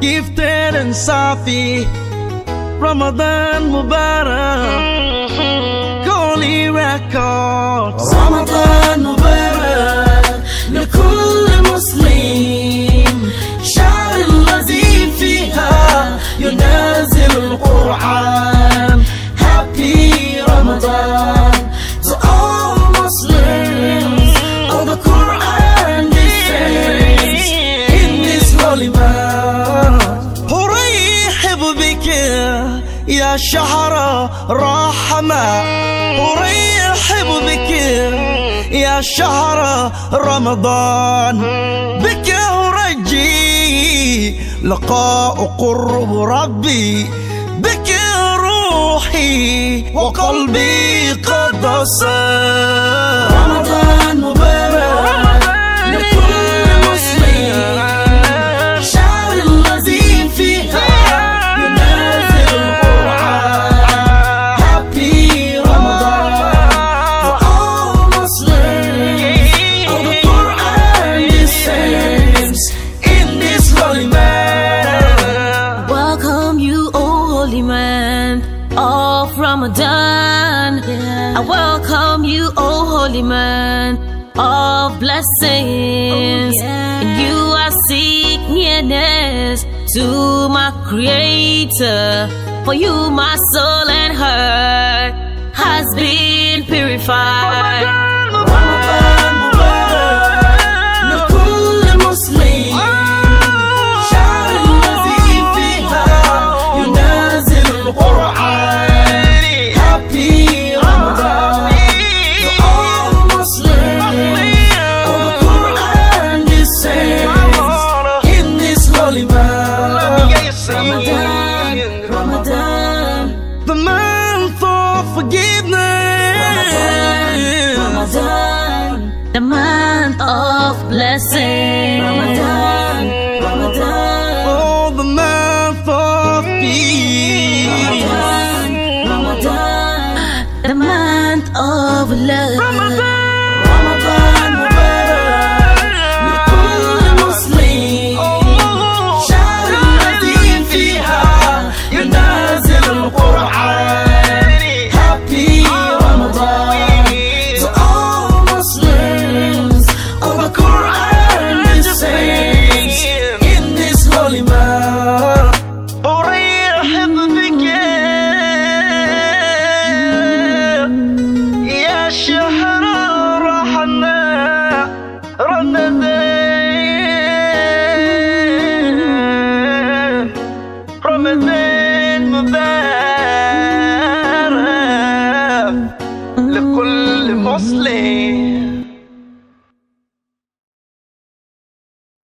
gifted and صافي رمضان مبارك كولي ريكوردز رمضان مبارك لكل مسلم. شعر الذي فيها ينازل القرآن. Happy Ramadan. يا شهر رحمة أرحب بك. يا شهر رمضان بك أرجي. لقاء قرب ربي بك روحي وقلبي قد صار Ramadan. I welcome you, O holy man of blessings. Oh, and you are seek nearness to my creator. For you, my soul and heart the month of blessing. Ramadan, Ramadan, oh, the month of peace. مثل مبارك لكل مسلم